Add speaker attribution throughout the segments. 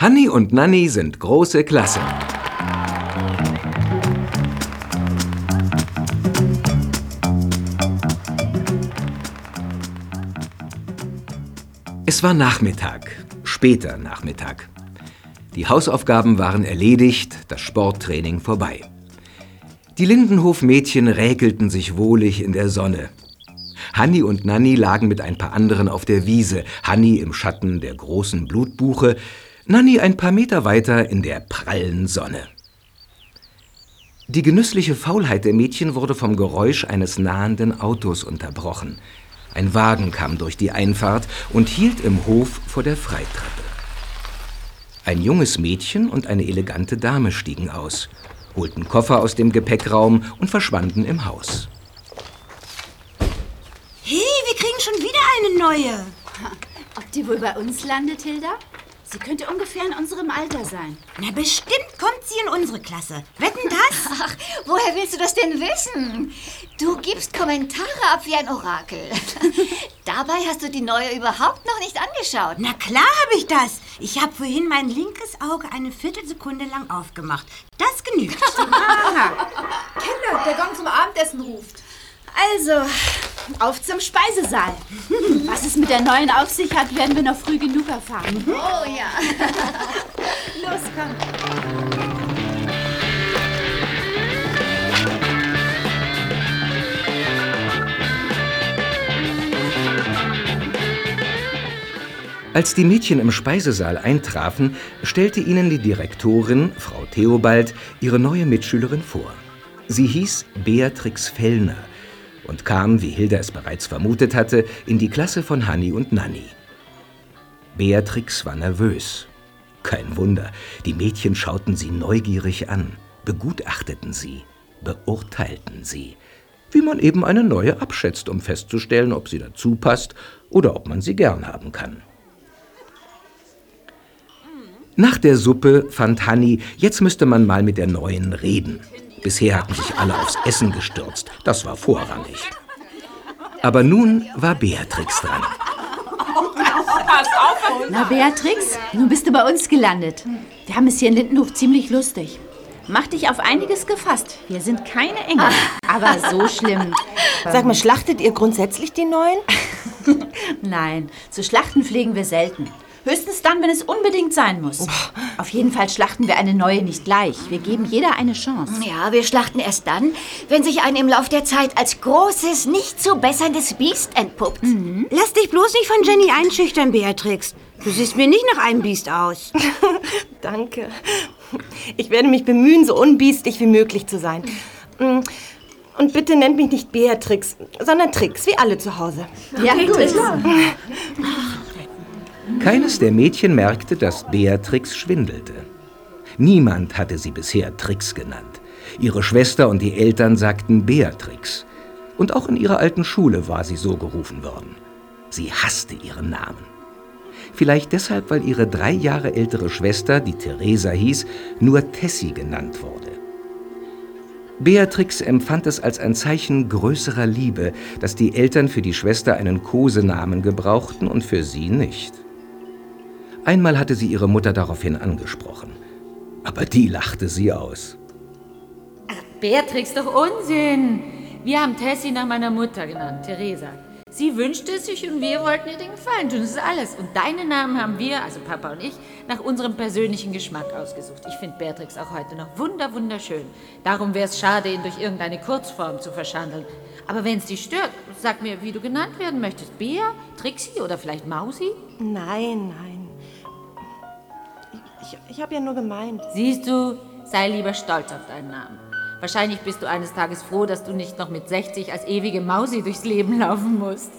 Speaker 1: Hanni und Nanni sind große Klasse. Es war Nachmittag, später Nachmittag. Die Hausaufgaben waren erledigt, das Sporttraining vorbei. Die Lindenhof-Mädchen räkelten sich wohlig in der Sonne. Hanni und Nanni lagen mit ein paar anderen auf der Wiese, Hanni im Schatten der großen Blutbuche, Nanni ein paar Meter weiter in der prallen Sonne. Die genüssliche Faulheit der Mädchen wurde vom Geräusch eines nahenden Autos unterbrochen. Ein Wagen kam durch die Einfahrt und hielt im Hof vor der Freitreppe. Ein junges Mädchen und eine elegante Dame stiegen aus, holten Koffer aus dem Gepäckraum und verschwanden im Haus.
Speaker 2: Hey, wir kriegen schon wieder eine neue.
Speaker 3: Ob die wohl bei uns landet, Hilda? Sie könnte ungefähr in unserem Alter sein.
Speaker 2: Na, bestimmt kommt sie in unsere Klasse. Wetten das?
Speaker 3: Ach, woher willst du das denn wissen? Du gibst Kommentare ab wie ein Orakel. Dabei hast du die neue überhaupt noch nicht angeschaut.
Speaker 2: Na klar habe ich das. Ich habe vorhin mein linkes Auge eine Viertelsekunde lang aufgemacht. Das genügt.
Speaker 4: Kinder, der Gong zum Abendessen ruft. Also, auf zum Speisesaal.
Speaker 3: Was es mit der neuen auf sich hat, werden wir noch früh genug erfahren.
Speaker 4: Oh ja. Los, komm.
Speaker 1: Als die Mädchen im Speisesaal eintrafen, stellte ihnen die Direktorin, Frau Theobald, ihre neue Mitschülerin vor. Sie hieß Beatrix Fellner und kam, wie Hilda es bereits vermutet hatte, in die Klasse von Hanni und Nanni. Beatrix war nervös. Kein Wunder, die Mädchen schauten sie neugierig an, begutachteten sie, beurteilten sie, wie man eben eine neue abschätzt, um festzustellen, ob sie dazu passt oder ob man sie gern haben kann. Nach der Suppe fand Hanni, jetzt müsste man mal mit der Neuen reden. Bisher hatten sich alle aufs Essen gestürzt, das war vorrangig. Aber nun war Beatrix dran.
Speaker 3: Na, Beatrix, nun bist du bei uns gelandet. Wir haben es hier in Lindenhof ziemlich lustig. Mach dich auf einiges gefasst. Wir sind keine Engel. Aber so schlimm.
Speaker 5: Sag mal, schlachtet ihr grundsätzlich die Neuen?
Speaker 3: Nein, zu schlachten pflegen wir selten. Höchstens dann, wenn es unbedingt sein muss. Auf jeden Fall schlachten wir eine neue nicht gleich. Wir geben jeder eine Chance.
Speaker 6: Ja, wir schlachten erst dann, wenn sich ein im Lauf der Zeit als großes, nicht zu besserndes Biest entpuppt.
Speaker 2: Lass dich bloß nicht von Jenny einschüchtern, Beatrix. Du siehst mir nicht nach einem Biest aus.
Speaker 5: Danke. Ich werde mich bemühen, so unbiestig wie möglich zu sein. Mm, Und bitte nennt mich nicht Beatrix, sondern Trix, wie alle zu Hause.
Speaker 3: Ja, gut.
Speaker 1: Keines der Mädchen merkte, dass Beatrix schwindelte. Niemand hatte sie bisher Trix genannt. Ihre Schwester und die Eltern sagten Beatrix. Und auch in ihrer alten Schule war sie so gerufen worden. Sie hasste ihren Namen. Vielleicht deshalb, weil ihre drei Jahre ältere Schwester, die Theresa hieß, nur Tessie genannt wurde. Beatrix empfand es als ein Zeichen größerer Liebe, dass die Eltern für die Schwester einen Kosenamen gebrauchten und für sie nicht. Einmal hatte sie ihre Mutter daraufhin angesprochen. Aber die lachte sie aus.
Speaker 7: Beatrix, doch Unsinn. Wir haben Tessie nach meiner Mutter genannt, Theresa. Sie wünschte es sich und wir wollten ihr den Gefallen tun. Das ist alles. Und deinen Namen haben wir, also Papa und ich, nach unserem persönlichen Geschmack ausgesucht. Ich finde Beatrix auch heute noch wunder, wunderschön. Darum wäre es schade, ihn durch irgendeine Kurzform zu verschandeln. Aber wenn es dich stört, sag mir, wie du genannt werden möchtest. Bea, Trixie oder vielleicht Mausi?
Speaker 5: Nein, nein. Ich, ich habe ja nur gemeint.
Speaker 7: Siehst du, sei lieber stolz auf deinen Namen. Wahrscheinlich bist du eines Tages froh, dass du nicht noch mit 60 als ewige Mausi durchs Leben laufen musst.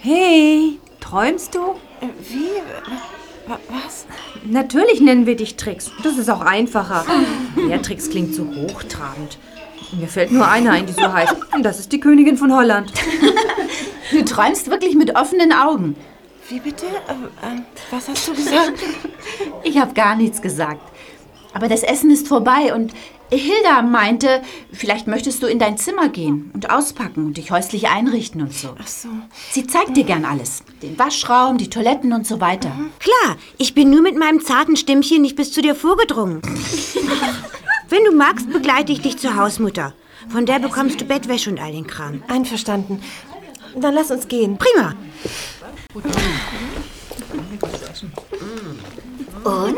Speaker 4: Hey, träumst du?
Speaker 5: Äh, Wie? Wa- Was?
Speaker 4: Natürlich nennen wir dich Trix. Das ist auch einfacher. Beatrix klingt so hochtrabend. Mir fällt nur eine ein, die so heißt. Und das ist die Königin von Holland.
Speaker 3: Du träumst wirklich mit offenen Augen.
Speaker 5: Wie bitte? Äh, äh, was hast du gesagt?
Speaker 3: Ich habe gar nichts gesagt. Aber das Essen ist vorbei und Hilda meinte, vielleicht möchtest du in dein Zimmer gehen und auspacken und dich häuslich einrichten und so.
Speaker 5: Ach so.
Speaker 3: Sie zeigt dir gern alles. Den Waschraum, die Toiletten und so weiter.
Speaker 2: Klar, ich bin nur mit meinem zarten Stimmchen nicht bis zu dir vorgedrungen. Wenn du magst, begleite ich dich zur Hausmutter. Von der bekommst du Bettwäsche und all den Kram.
Speaker 5: Einverstanden. Dann lass uns gehen.
Speaker 2: Prima.
Speaker 6: Und?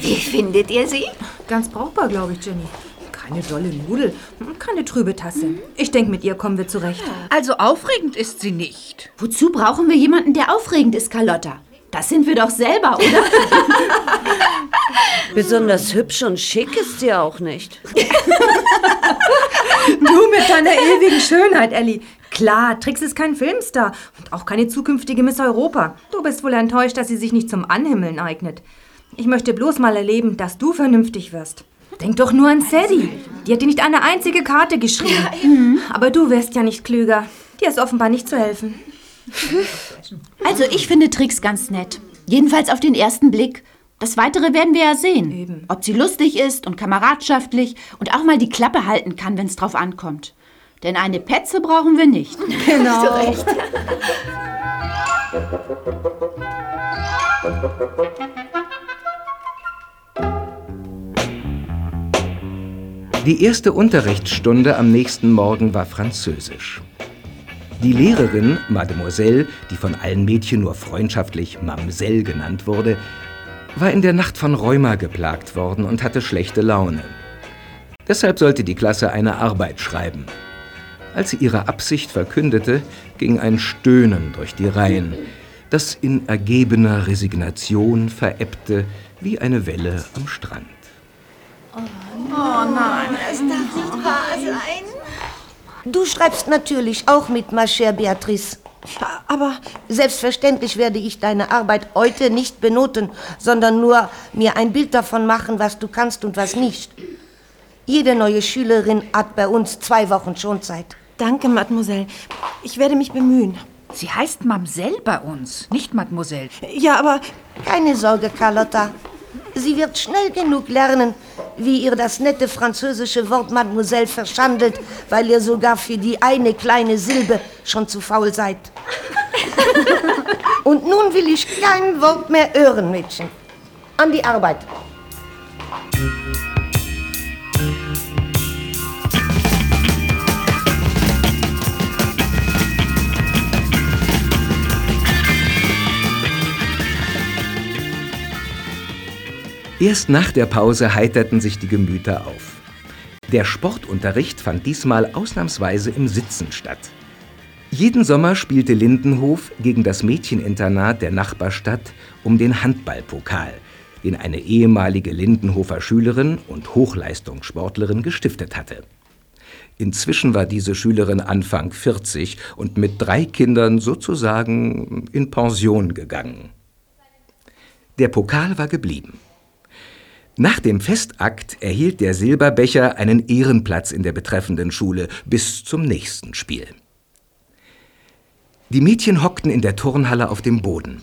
Speaker 6: Wie findet ihr sie?
Speaker 4: Ganz brauchbar, glaube ich, Jenny. Keine dolle Nudel, keine trübe Tasse. Ich denke, mit ihr kommen wir zurecht.
Speaker 8: Also aufregend ist sie nicht.
Speaker 3: Wozu brauchen wir jemanden, der aufregend ist, Carlotta? Das sind wir doch selber, oder?
Speaker 9: Besonders hübsch und schick ist sie auch nicht.
Speaker 4: Du mit deiner ewigen Schönheit, Ellie. Klar, Trix ist kein Filmstar und auch keine zukünftige Miss Europa. Du bist wohl enttäuscht, dass sie sich nicht zum Anhimmeln eignet. Ich möchte bloß mal erleben, dass du vernünftig wirst. Denk doch nur an Sadie. Die hat dir nicht eine einzige Karte geschrieben. Mhm. Aber du wärst ja nicht klüger. Dir ist offenbar nicht zu helfen.
Speaker 3: Also ich finde Tricks ganz nett. Jedenfalls auf den ersten Blick. Das Weitere werden wir ja sehen.
Speaker 4: Eben.
Speaker 3: Ob sie lustig ist und kameradschaftlich und auch mal die Klappe halten kann, wenn es drauf ankommt. Denn eine Petze brauchen wir nicht.
Speaker 4: Genau.
Speaker 1: Die erste Unterrichtsstunde am nächsten Morgen war Französisch. Die Lehrerin, Mademoiselle, die von allen Mädchen nur freundschaftlich Mamsell genannt wurde, war in der Nacht von Rheuma geplagt worden und hatte schlechte Laune. Deshalb sollte die Klasse eine Arbeit schreiben. Als sie ihre Absicht verkündete, ging ein Stöhnen durch die Reihen, das in ergebener Resignation verebbte wie eine Welle am Strand.
Speaker 10: Du schreibst natürlich auch mit, ma chère Beatrice.
Speaker 5: Aber
Speaker 10: Selbstverständlich werde ich deine Arbeit heute nicht benoten, sondern nur mir ein Bild davon machen, was du kannst und was nicht. Jede neue Schülerin hat bei uns zwei Wochen Schonzeit.
Speaker 5: Danke, Mademoiselle. Ich werde mich bemühen.
Speaker 8: Sie heißt Mamsell bei uns, nicht Mademoiselle.
Speaker 5: Ja, aber
Speaker 10: Keine Sorge, Carlotta. Sie wird schnell genug lernen, wie ihr das nette französische Wort Mademoiselle verschandelt, weil ihr sogar für die eine kleine Silbe schon zu faul seid. Und nun will ich kein Wort mehr hören, Mädchen. An die Arbeit.
Speaker 1: Erst nach der Pause heiterten sich die Gemüter auf. Der Sportunterricht fand diesmal ausnahmsweise im Sitzen statt. Jeden Sommer spielte Lindenhof gegen das Mädcheninternat der Nachbarstadt um den Handballpokal, den eine ehemalige Lindenhofer Schülerin und Hochleistungssportlerin gestiftet hatte. Inzwischen war diese Schülerin Anfang 40 und mit drei Kindern sozusagen in Pension gegangen. Der Pokal war geblieben. Nach dem Festakt erhielt der Silberbecher einen Ehrenplatz in der betreffenden Schule bis zum nächsten Spiel. Die Mädchen hockten in der Turnhalle auf dem Boden.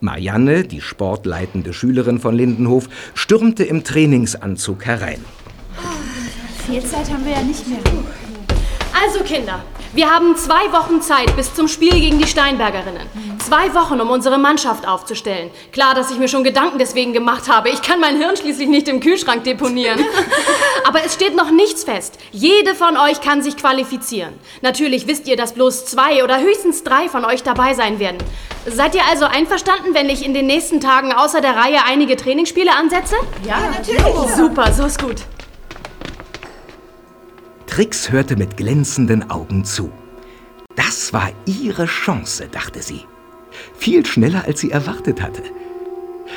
Speaker 1: Marianne, die sportleitende Schülerin von Lindenhof, stürmte im Trainingsanzug herein.
Speaker 3: Viel Zeit haben wir ja nicht mehr.
Speaker 11: Also Kinder, wir haben zwei Wochen Zeit bis zum Spiel gegen die Steinbergerinnen. Zwei Wochen, um unsere Mannschaft aufzustellen. Klar, dass ich mir schon Gedanken deswegen gemacht habe. Ich kann mein Hirn schließlich nicht im Kühlschrank deponieren. Aber es steht noch nichts fest. Jede von euch kann sich qualifizieren. Natürlich wisst ihr, dass bloß zwei oder höchstens drei von euch dabei sein werden. Seid ihr also einverstanden, wenn ich in den nächsten Tagen außer der Reihe einige Trainingsspiele ansetze?
Speaker 3: Ja, natürlich.
Speaker 11: Super, so ist gut.
Speaker 1: Trix hörte mit glänzenden Augen zu. Das war ihre Chance, dachte sie. Viel schneller, als sie erwartet hatte.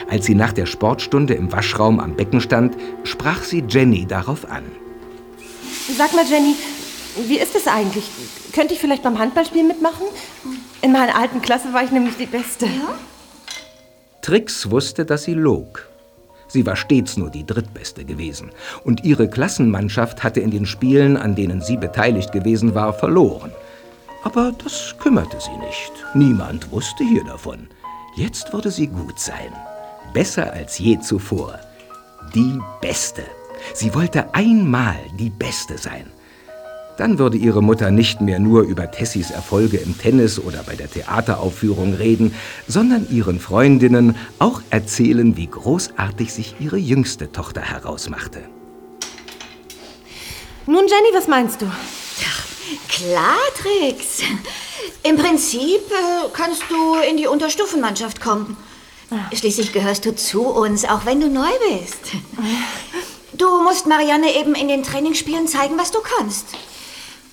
Speaker 1: Als sie nach der Sportstunde im Waschraum am Becken stand, sprach sie Jenny darauf an.
Speaker 5: sag mal, Jenny, wie ist es eigentlich? Könnte ich vielleicht beim Handballspiel mitmachen? In meiner alten Klasse war ich nämlich die Beste.
Speaker 1: Trix wusste, dass sie log. Sie war stets nur die Drittbeste gewesen. Und ihre Klassenmannschaft hatte in den Spielen, an denen sie beteiligt gewesen war, verloren. Aber das kümmerte sie nicht. Niemand wusste hier davon. Jetzt würde sie gut sein. Besser als je zuvor. Die Beste. Sie wollte einmal die Beste sein. Dann würde ihre Mutter nicht mehr nur über Tessys Erfolge im Tennis oder bei der Theateraufführung reden, sondern ihren Freundinnen auch erzählen, wie großartig sich ihre jüngste Tochter herausmachte.
Speaker 5: Nun, Jenny, was meinst du?
Speaker 6: Klar, Trix. Im Prinzip äh, kannst du in die Unterstufenmannschaft kommen. Schließlich gehörst du zu uns, auch wenn du neu bist. Du musst Marianne eben in den Trainingsspielen zeigen, was du kannst.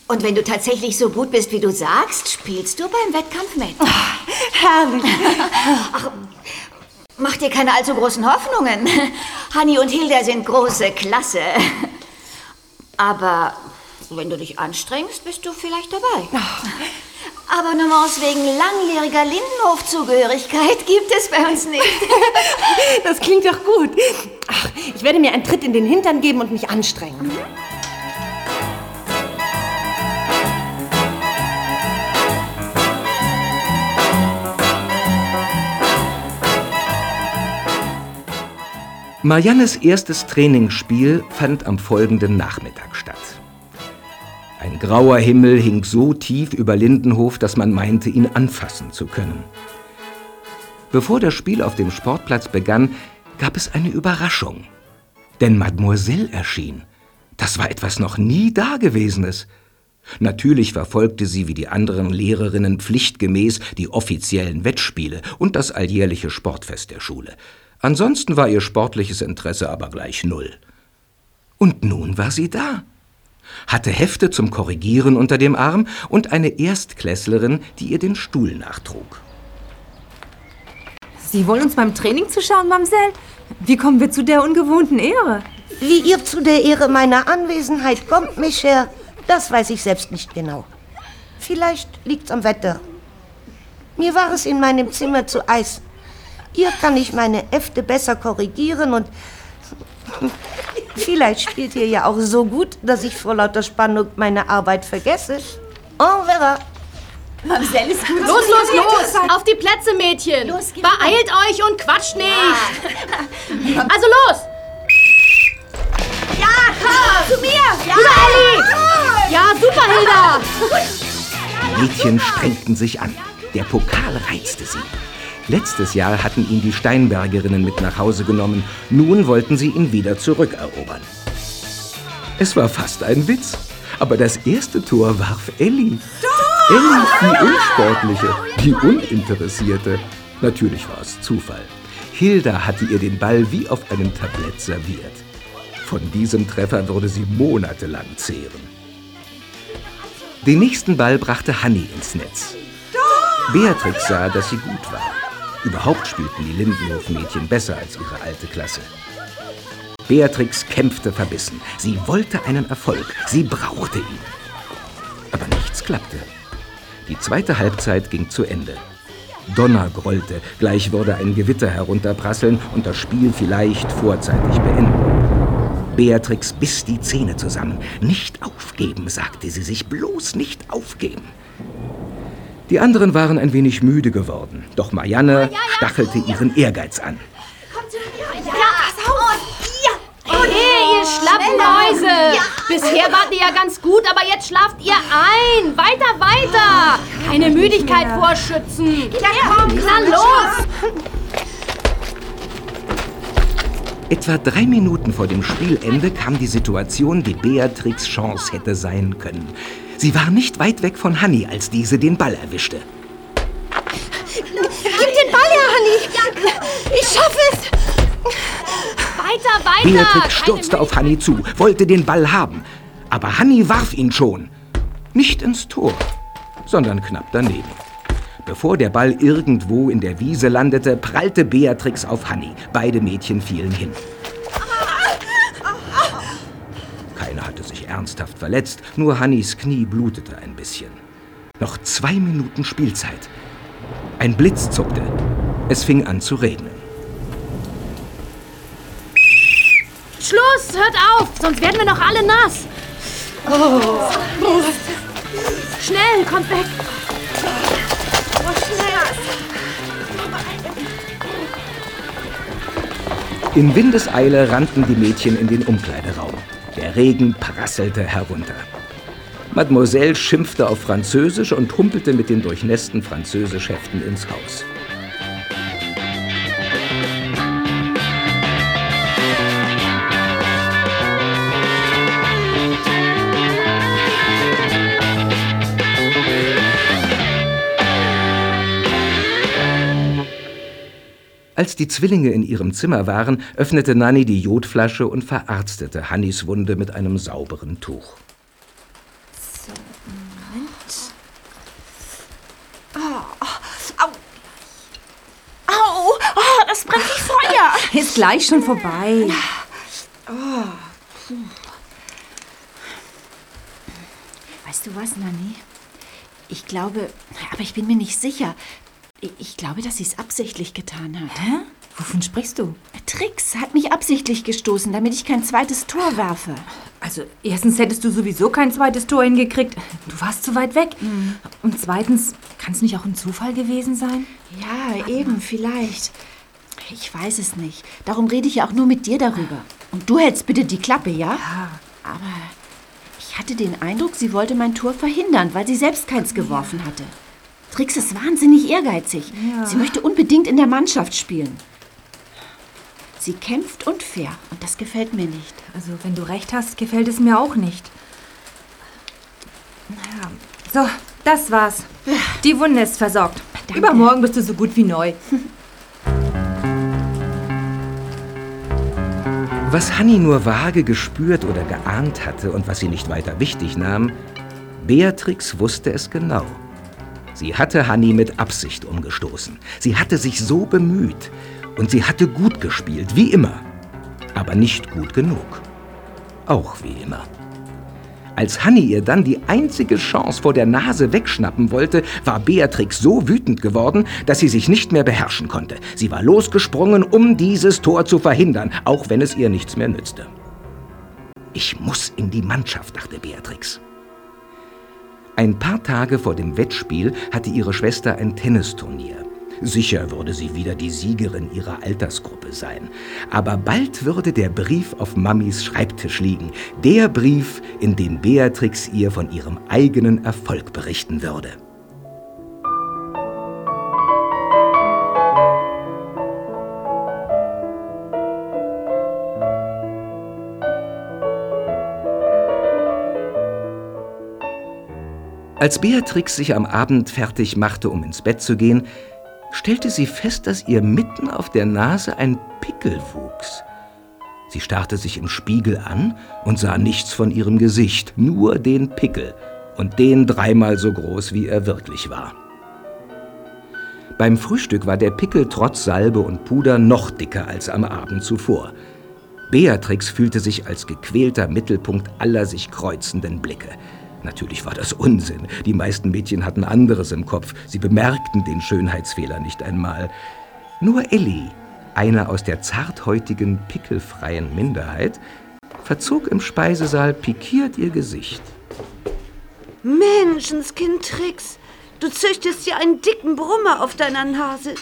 Speaker 6: Und wenn du tatsächlich so gut bist, wie du sagst, spielst du beim Wettkampf mit.
Speaker 5: herrlich.
Speaker 6: Ach, mach dir keine allzu großen Hoffnungen. Hanni und Hilda sind große Klasse. Aber wenn du dich anstrengst, bist du vielleicht dabei. Aber Nummers wegen langjähriger Lindenhof-Zugehörigkeit gibt es bei uns nicht.
Speaker 5: Das klingt doch gut. Ach, ich werde mir einen Tritt in den Hintern geben und mich anstrengen.
Speaker 1: Mariannes erstes Trainingsspiel fand am folgenden Nachmittag statt. Ein grauer Himmel hing so tief über Lindenhof, dass man meinte, ihn anfassen zu können. Bevor das Spiel auf dem Sportplatz begann, gab es eine Überraschung. Denn Mademoiselle erschien. Das war etwas noch nie Dagewesenes. Natürlich verfolgte sie wie die anderen Lehrerinnen pflichtgemäß die offiziellen Wettspiele und das alljährliche Sportfest der Schule. Ansonsten war ihr sportliches Interesse aber gleich null. Und nun war sie da, hatte Hefte zum Korrigieren unter dem Arm und eine Erstklässlerin, die ihr den Stuhl nachtrug.
Speaker 4: Sie wollen uns beim Training zuschauen, Mamsell? Wie kommen wir zu der ungewohnten Ehre?
Speaker 10: Wie ihr zu der Ehre meiner Anwesenheit kommt, Michel, das weiß ich selbst nicht genau. Vielleicht liegt's am Wetter. Mir war es in meinem Zimmer zu Eis. Hier kann ich meine Hefte besser korrigieren und vielleicht spielt ihr ja auch so gut, dass ich vor lauter Spannung meine Arbeit vergesse. En verra.
Speaker 3: Mamsell ist gut.
Speaker 11: Los, los, los! Auf die Plätze, Mädchen! Beeilt euch und quatscht nicht! Also los!
Speaker 6: Ja, komm! Zu mir! Ja,
Speaker 11: Über Elli! Ja, super, Hilda!
Speaker 1: Die Mädchen strengten sich an. Der Pokal reizte sie. Letztes Jahr hatten ihn die Steinbergerinnen mit nach Hause genommen. Nun wollten sie ihn wieder zurückerobern. Es war fast ein Witz. Aber das erste Tor warf Elli. Elli, die Unsportliche, die Uninteressierte. Natürlich war es Zufall. Hilda hatte ihr den Ball wie auf einem Tablett serviert. Von diesem Treffer würde sie monatelang zehren. Den nächsten Ball brachte Hanni ins Netz. Beatrix sah, dass sie gut war. Überhaupt spielten die Lindenhof-Mädchen besser als ihre alte Klasse. Beatrix kämpfte verbissen. Sie wollte einen Erfolg. Sie brauchte ihn. Aber nichts klappte. Die zweite Halbzeit ging zu Ende. Donner grollte, gleich würde ein Gewitter herunterprasseln und das Spiel vielleicht vorzeitig beenden. Beatrix biss die Zähne zusammen. Nicht aufgeben, sagte sie sich, bloß nicht aufgeben. Die anderen waren ein wenig müde geworden, doch Marianne stachelte ihren Ehrgeiz an.
Speaker 11: Ja, pass auf! Hey, ihr Schlappmäuse! Bisher wart ihr ja ganz gut, aber jetzt schlaft ihr ein! Weiter, weiter! Keine Müdigkeit vorschützen! Ja, komm, na los!
Speaker 1: Etwa drei Minuten vor dem Spielende kam die Situation, die Beatrix Chance hätte sein können. Sie war nicht weit weg von Hanni, als diese den Ball erwischte.
Speaker 11: Gib den Ball her, Hanni! Ich schaffe es! Weiter, weiter!
Speaker 1: Beatrix stürzte auf Hanni zu, wollte den Ball haben. Aber Hanni warf ihn schon. Nicht ins Tor, sondern knapp daneben. Bevor der Ball irgendwo in der Wiese landete, prallte Beatrix auf Hanni. Beide Mädchen fielen hin. Keiner hatte sich ernsthaft verletzt, nur Hannis Knie blutete ein bisschen. Noch zwei Minuten Spielzeit. Ein Blitz zuckte. Es fing an zu regnen.
Speaker 11: Schluss! Hört auf! Sonst werden wir noch alle nass! Schnell, kommt weg!
Speaker 1: In Windeseile rannten die Mädchen in den Umkleideraum. Der Regen prasselte herunter. Mademoiselle schimpfte auf Französisch und humpelte mit den durchnässten Französischheften ins Haus. Als die Zwillinge in ihrem Zimmer waren, öffnete Nanny die Jodflasche und verarztete Hannys Wunde mit einem sauberen Tuch.
Speaker 6: So, Moment. Oh, au. Au, oh, das brennt wie Feuer.
Speaker 4: Ist gleich schon vorbei.
Speaker 6: Oh.
Speaker 3: Weißt du was, Nanny? Ich glaube, aber ich bin mir nicht sicher. Ich- glaube, dass sie es absichtlich getan hat.
Speaker 4: Hä? Wovon sprichst du?
Speaker 3: Trix hat mich absichtlich gestoßen, damit ich kein zweites Tor werfe.
Speaker 4: Also, erstens hättest du sowieso kein zweites Tor hingekriegt. Du warst zu weit weg. Und zweitens, kann es nicht auch ein Zufall gewesen sein?
Speaker 3: Ja, eben, vielleicht. Ich weiß es nicht. Darum rede ich ja auch nur mit dir darüber. Und du hältst bitte die Klappe, ja? Ja. Aber ich hatte den Eindruck, sie wollte mein Tor verhindern, weil sie selbst keins geworfen hatte. Trix ist wahnsinnig ehrgeizig.
Speaker 4: Ja.
Speaker 3: Sie möchte unbedingt in der Mannschaft spielen. Sie kämpft und fair und das gefällt mir nicht.
Speaker 4: Also, wenn du recht hast, gefällt es mir auch nicht. Naja, so, das war's. Die Wunde ist versorgt. Übermorgen bist du so gut wie neu.
Speaker 1: Was Hanni nur vage gespürt oder geahnt hatte und was sie nicht weiter wichtig nahm, Beatrix wusste es genau. Sie hatte Hanni mit Absicht umgestoßen. Sie hatte sich so bemüht und sie hatte gut gespielt, wie immer. Aber nicht gut genug. Auch wie immer. Als Hanni ihr dann die einzige Chance vor der Nase wegschnappen wollte, war Beatrix so wütend geworden, dass sie sich nicht mehr beherrschen konnte. Sie war losgesprungen, um dieses Tor zu verhindern, auch wenn es ihr nichts mehr nützte. Ich muss in die Mannschaft, dachte Beatrix. Ein paar Tage vor dem Wettspiel hatte ihre Schwester ein Tennisturnier. Sicher würde sie wieder die Siegerin ihrer Altersgruppe sein. Aber bald würde der Brief auf Mammis Schreibtisch liegen. Der Brief, in dem Beatrix ihr von ihrem eigenen Erfolg berichten würde. Als Beatrix sich am Abend fertig machte, um ins Bett zu gehen, stellte sie fest, dass ihr mitten auf der Nase ein Pickel wuchs. Sie starrte sich im Spiegel an und sah nichts von ihrem Gesicht, nur den Pickel und den dreimal so groß, wie er wirklich war. Beim Frühstück war der Pickel trotz Salbe und Puder noch dicker als am Abend zuvor. Beatrix fühlte sich als gequälter Mittelpunkt aller sich kreuzenden Blicke. Natürlich war das Unsinn. Die meisten Mädchen hatten anderes im Kopf. Sie bemerkten den Schönheitsfehler nicht einmal. Nur Ellie, eine aus der zarthäutigen, pickelfreien Minderheit, verzog im Speisesaal pikiert ihr Gesicht.
Speaker 9: Menschenskind Trix, du züchtest ja einen dicken Brummer auf deiner Nase.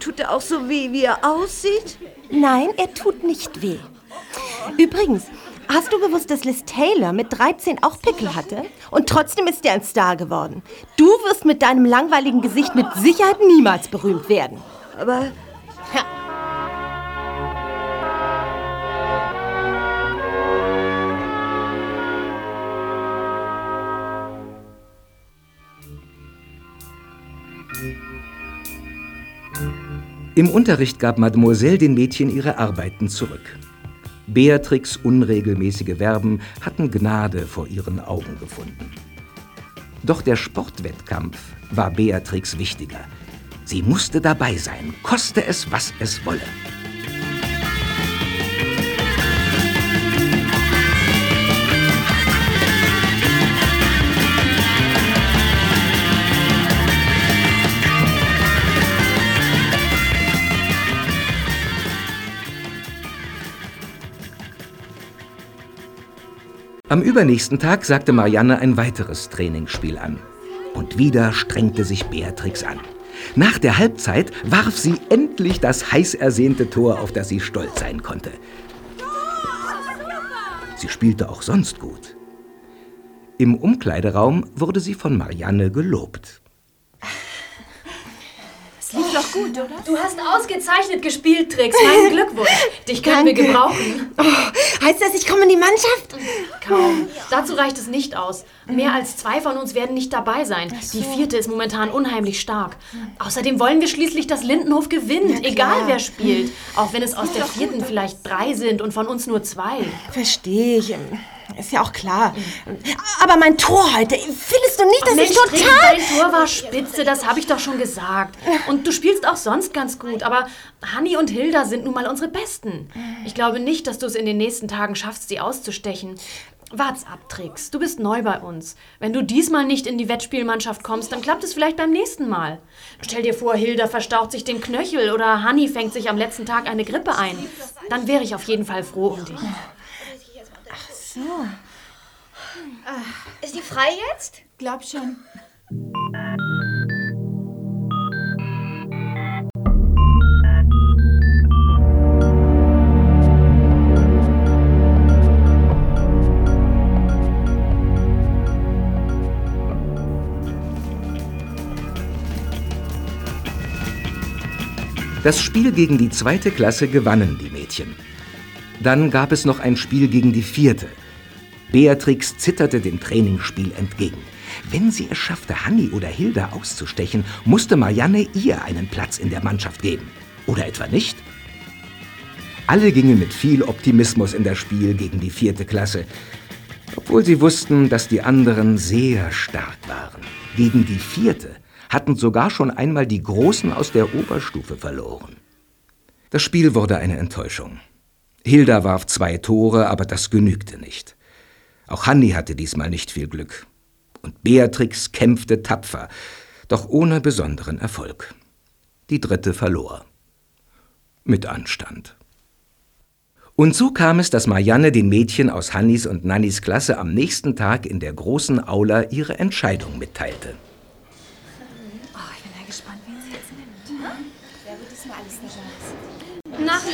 Speaker 9: Tut er auch so weh, wie er aussieht?
Speaker 5: Nein, er tut nicht weh. Übrigens, hast du gewusst, dass Liz Taylor mit 13 auch Pickel hatte? Und trotzdem ist er ein Star geworden. Du wirst mit deinem langweiligen Gesicht mit Sicherheit niemals berühmt werden.
Speaker 9: Aber
Speaker 1: Im Unterricht gab Mademoiselle den Mädchen ihre Arbeiten zurück. Beatrix' unregelmäßige Verben hatten Gnade vor ihren Augen gefunden. Doch der Sportwettkampf war Beatrix wichtiger. Sie musste dabei sein, koste es, was es wolle. Am übernächsten Tag sagte Marianne ein weiteres Trainingsspiel an. Und wieder strengte sich Beatrix an. Nach der Halbzeit warf sie endlich das heiß ersehnte Tor, auf das sie stolz sein konnte. Sie spielte auch sonst gut. Im Umkleideraum wurde sie von Marianne gelobt.
Speaker 11: Doch gut, oder? Du hast ausgezeichnet gespielt, Trix. Mein Glückwunsch. Dich können wir
Speaker 5: Danke.
Speaker 11: gebrauchen.
Speaker 5: Oh, heißt das, ich komme in die Mannschaft?
Speaker 11: Kaum. Dazu reicht es nicht aus. Mehr als zwei von uns werden nicht dabei sein. Die vierte ist momentan unheimlich stark. Außerdem wollen wir schließlich, dass Lindenhof gewinnt, egal wer spielt. Auch wenn es aus der vierten vielleicht drei sind und von uns nur zwei.
Speaker 5: Verstehe ich. Ist ja auch klar. Aber mein Tor heute, findest du nicht, dass
Speaker 11: Mensch,
Speaker 5: ich total...
Speaker 11: dein Tor war spitze, das habe ich doch schon gesagt. Und du spielst auch sonst ganz gut, aber Hanni und Hilda sind nun mal unsere Besten. Ich glaube nicht, dass du es in den nächsten Tagen schaffst, sie auszustechen. Wart's ab, Trix. Du bist neu bei uns. Wenn du diesmal nicht in die Wettspielmannschaft kommst, dann klappt es vielleicht beim nächsten Mal. Stell dir vor, Hilda verstaucht sich den Knöchel oder Hanni fängt sich am letzten Tag eine Grippe ein. Dann wäre ich auf jeden Fall froh um dich.
Speaker 3: So,
Speaker 6: Ist die frei jetzt?
Speaker 3: glaub schon.
Speaker 1: Das Spiel gegen die zweite Klasse gewannen die Mädchen. Dann gab es noch ein Spiel gegen die vierte. Beatrix zitterte dem Trainingsspiel entgegen. Wenn sie es schaffte, Hanni oder Hilda auszustechen, musste Marianne ihr einen Platz in der Mannschaft geben. Oder etwa nicht? Alle gingen mit viel Optimismus in das Spiel gegen die vierte Klasse, obwohl sie wussten, dass die anderen sehr stark waren. Gegen die vierte hatten sogar schon einmal die Großen aus der Oberstufe verloren. Das Spiel wurde eine Enttäuschung. Hilda warf zwei Tore, aber das genügte nicht. Auch Hanni hatte diesmal nicht viel Glück. Und Beatrix kämpfte tapfer, doch ohne besonderen Erfolg. Die dritte verlor. Mit Anstand. Und so kam es, dass Marianne den Mädchen aus Hannis und Nannis Klasse am nächsten Tag in der großen Aula ihre Entscheidung mitteilte.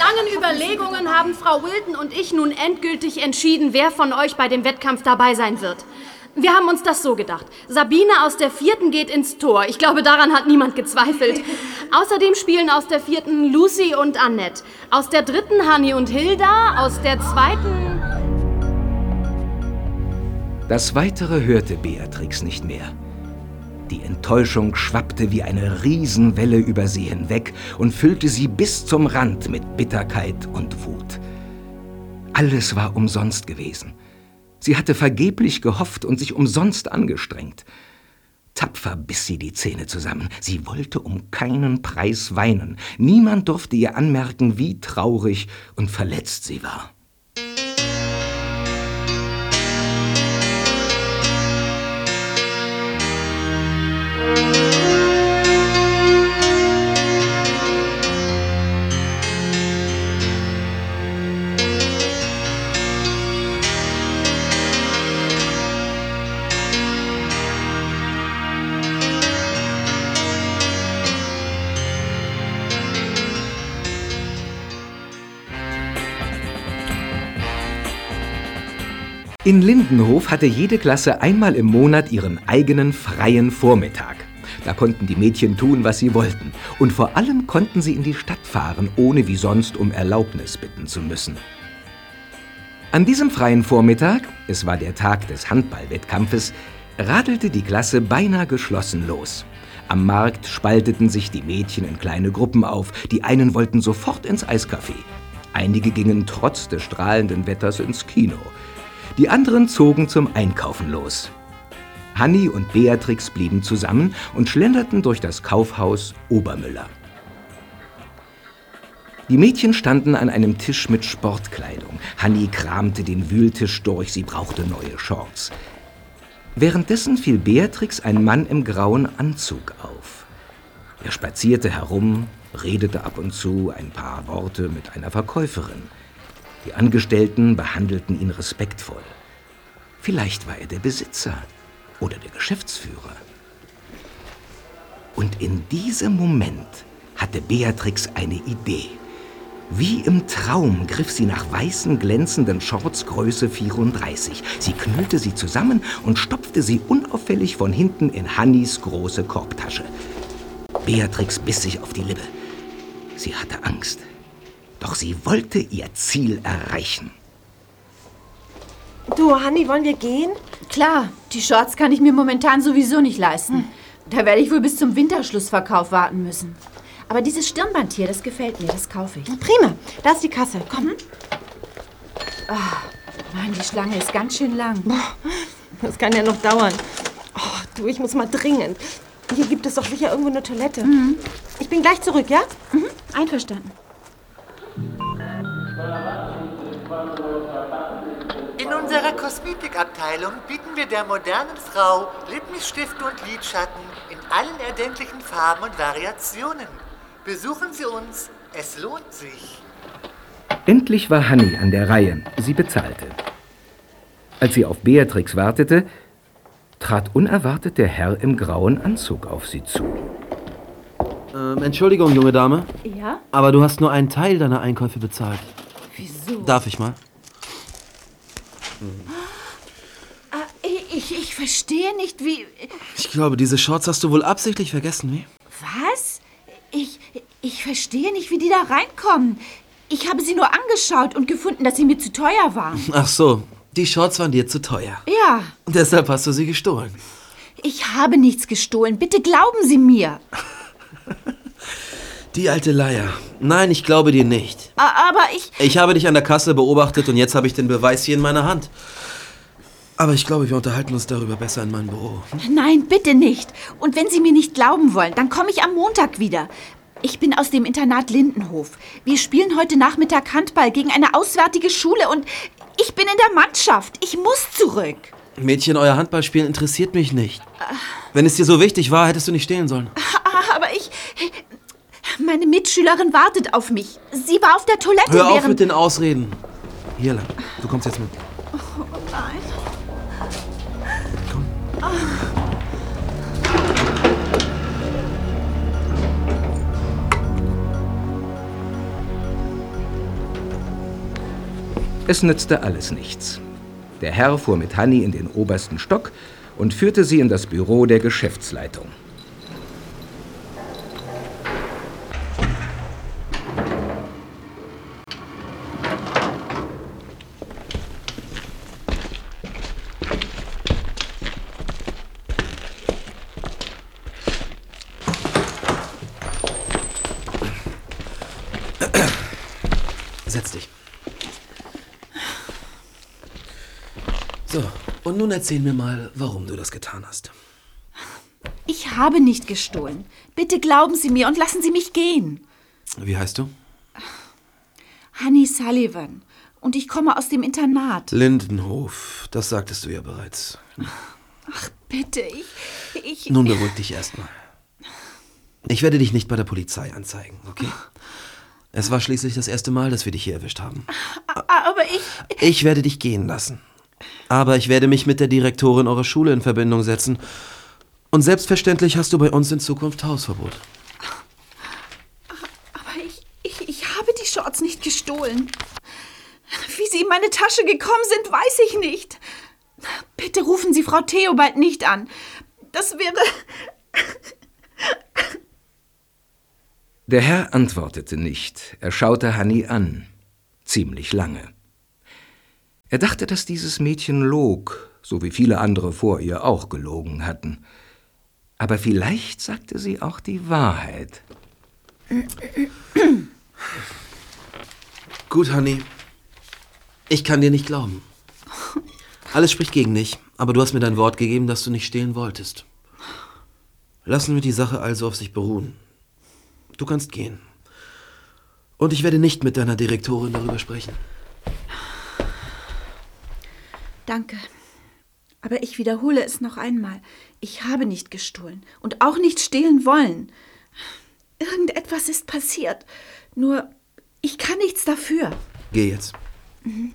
Speaker 11: Langen Überlegungen haben Frau Wilton und ich nun endgültig entschieden, wer von euch bei dem Wettkampf dabei sein wird. Wir haben uns das so gedacht. Sabine aus der vierten geht ins Tor. Ich glaube, daran hat niemand gezweifelt. Außerdem spielen aus der vierten Lucy und Annette. Aus der dritten Hanni und Hilda. Aus der zweiten...
Speaker 1: Das Weitere hörte Beatrix nicht mehr. Die Enttäuschung schwappte wie eine Riesenwelle über sie hinweg und füllte sie bis zum Rand mit Bitterkeit und Wut. Alles war umsonst gewesen. Sie hatte vergeblich gehofft und sich umsonst angestrengt. Tapfer biss sie die Zähne zusammen. Sie wollte um keinen Preis weinen. Niemand durfte ihr anmerken, wie traurig und verletzt sie war. In Lindenhof hatte jede Klasse einmal im Monat ihren eigenen freien Vormittag. Da konnten die Mädchen tun, was sie wollten. Und vor allem konnten sie in die Stadt fahren, ohne wie sonst um Erlaubnis bitten zu müssen. An diesem freien Vormittag, es war der Tag des Handballwettkampfes, radelte die Klasse beinahe geschlossen los. Am Markt spalteten sich die Mädchen in kleine Gruppen auf. Die einen wollten sofort ins Eiscafé. Einige gingen trotz des strahlenden Wetters ins Kino. Die anderen zogen zum Einkaufen los. Hanni und Beatrix blieben zusammen und schlenderten durch das Kaufhaus Obermüller. Die Mädchen standen an einem Tisch mit Sportkleidung. Hanni kramte den Wühltisch durch, sie brauchte neue Shorts. Währenddessen fiel Beatrix ein Mann im grauen Anzug auf. Er spazierte herum, redete ab und zu ein paar Worte mit einer Verkäuferin. Die Angestellten behandelten ihn respektvoll. Vielleicht war er der Besitzer oder der Geschäftsführer. Und in diesem Moment hatte Beatrix eine Idee. Wie im Traum griff sie nach weißen, glänzenden Shorts Größe 34. Sie knüllte sie zusammen und stopfte sie unauffällig von hinten in Hannis große Korbtasche. Beatrix biss sich auf die Lippe. Sie hatte Angst. Doch sie wollte ihr Ziel erreichen.
Speaker 3: Du, Hanni, wollen wir gehen? Klar, die Shorts kann ich mir momentan sowieso nicht leisten. Da werde ich wohl bis zum Winterschlussverkauf warten müssen. Aber dieses Stirnband hier, das gefällt mir, das kaufe ich.
Speaker 5: Prima, da ist die Kasse. Komm.
Speaker 3: Ah, Mann, die Schlange ist ganz schön lang.
Speaker 5: Das kann ja noch dauern. Oh, du, ich muss mal dringend. Hier gibt es doch sicher irgendwo eine Toilette. Ich bin gleich zurück, ja?
Speaker 3: Mhm, einverstanden.
Speaker 12: In unserer Kosmetikabteilung bieten wir der modernen Frau Lippenstifte und Lidschatten in allen erdenklichen Farben und Variationen. Besuchen Sie uns, es lohnt sich.
Speaker 1: Endlich war Hanni an der Reihe. Sie bezahlte. Als sie auf Beatrix wartete, trat unerwartet der Herr im grauen Anzug auf sie zu.
Speaker 13: Ähm, Entschuldigung, junge Dame.
Speaker 3: Ja?
Speaker 13: Aber du hast nur einen Teil deiner Einkäufe bezahlt.
Speaker 3: Wieso?
Speaker 13: Darf ich mal?
Speaker 3: Ah, ich, ich verstehe nicht, wie...
Speaker 13: Ich glaube, diese Shorts hast du wohl absichtlich vergessen, wie?
Speaker 3: Was? Ich, ich verstehe nicht, wie die da reinkommen. Ich habe sie nur angeschaut und gefunden, dass sie mir zu teuer waren.
Speaker 13: Ach so, die Shorts waren dir zu teuer.
Speaker 3: Ja,
Speaker 13: Und deshalb hast du sie gestohlen.
Speaker 3: ich habe nichts gestohlen. Bitte glauben Sie mir.
Speaker 13: Die alte Leier. Nein, ich glaube dir nicht.
Speaker 3: Aber ich...
Speaker 13: Ich habe dich an der Kasse beobachtet und jetzt habe ich den Beweis hier in meiner Hand. Aber ich glaube, wir unterhalten uns darüber besser in meinem Büro.
Speaker 3: Nein, bitte nicht. Und wenn Sie mir nicht glauben wollen, dann komme ich am Montag wieder. Ich bin aus dem Internat Lindenhof. Wir spielen heute Nachmittag Handball gegen eine auswärtige Schule und ich bin in der Mannschaft. Ich muss zurück.
Speaker 13: Mädchen, euer Handballspielen interessiert mich nicht. Wenn es dir so wichtig war, hättest du nicht stehlen sollen.
Speaker 3: Aber ich... Meine Mitschülerin wartet auf mich. Sie war auf der Toilette
Speaker 13: Hör auf
Speaker 3: während...
Speaker 13: mit den Ausreden. Hier lang. Du kommst jetzt mit.
Speaker 3: Oh nein.
Speaker 1: Es nützte alles nichts. Der Herr fuhr mit Hanni in den obersten Stock und führte sie in das Büro der Geschäftsleitung.
Speaker 13: Setz dich. So, und nun erzähl mir mal, warum du das getan hast.
Speaker 3: Ich habe nicht gestohlen. Bitte glauben Sie mir und lassen Sie mich gehen.
Speaker 13: Wie heißt du?
Speaker 3: Honey Sullivan. Und ich komme aus dem Internat.
Speaker 13: Lindenhof, das sagtest du ja bereits.
Speaker 3: Bitte, ich... ich
Speaker 13: Nun beruhig dich erstmal. Ich werde dich nicht bei der Polizei anzeigen, okay? Es war schließlich das erste Mal, dass wir dich hier erwischt haben.
Speaker 3: Aber ich...
Speaker 13: Ich werde dich gehen lassen. Aber ich werde mich mit der Direktorin eurer Schule in Verbindung setzen. Und selbstverständlich hast du bei uns in Zukunft Hausverbot.
Speaker 3: Aber ich, ich, ich habe die Shorts nicht gestohlen. Wie sie in meine Tasche gekommen sind, weiß ich nicht. Bitte rufen Sie Frau Theobald nicht an. Das wäre...
Speaker 1: Der Herr antwortete nicht. Er schaute Hanni an. Ziemlich lange. Er dachte, dass dieses Mädchen log, so wie viele andere vor ihr auch gelogen hatten. Aber vielleicht sagte sie auch die Wahrheit.
Speaker 13: Gut, Honey. Ich kann dir nicht glauben. Alles spricht gegen dich, aber du hast mir dein Wort gegeben, dass du nicht stehlen wolltest. Lassen wir die Sache also auf sich beruhen. Du kannst gehen. Und ich werde nicht mit deiner Direktorin darüber sprechen.
Speaker 3: Danke. Aber ich wiederhole es noch einmal. Ich habe nicht gestohlen und auch nicht stehlen wollen. Irgendetwas ist passiert. Nur, ich kann nichts dafür.
Speaker 13: Geh jetzt.
Speaker 3: Mhm.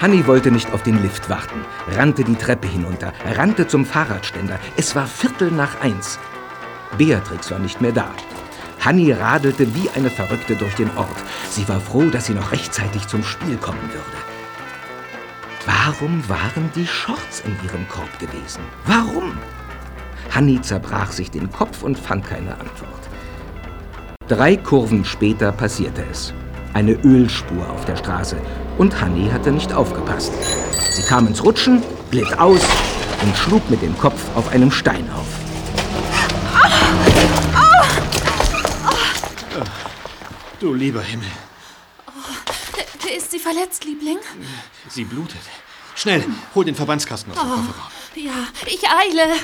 Speaker 1: Hanni wollte nicht auf den Lift warten, rannte die Treppe hinunter, rannte zum Fahrradständer. Es war Viertel nach eins. Beatrix war nicht mehr da. Hanni radelte wie eine Verrückte durch den Ort. Sie war froh, dass sie noch rechtzeitig zum Spiel kommen würde. Warum waren die Shorts in ihrem Korb gewesen? Warum? Hanni zerbrach sich den Kopf und fand keine Antwort. Drei Kurven später passierte es. Eine Ölspur auf der Straße und Hanni hatte nicht aufgepasst. Sie kam ins Rutschen, glitt aus und schlug mit dem Kopf auf einem Stein auf.
Speaker 14: Du lieber Himmel.
Speaker 15: Oh, ist sie verletzt, Liebling?
Speaker 14: Sie blutet. Schnell, hol den Verbandskasten aus dem
Speaker 15: Oh,
Speaker 14: Kofferraum.
Speaker 15: ja, ich eile.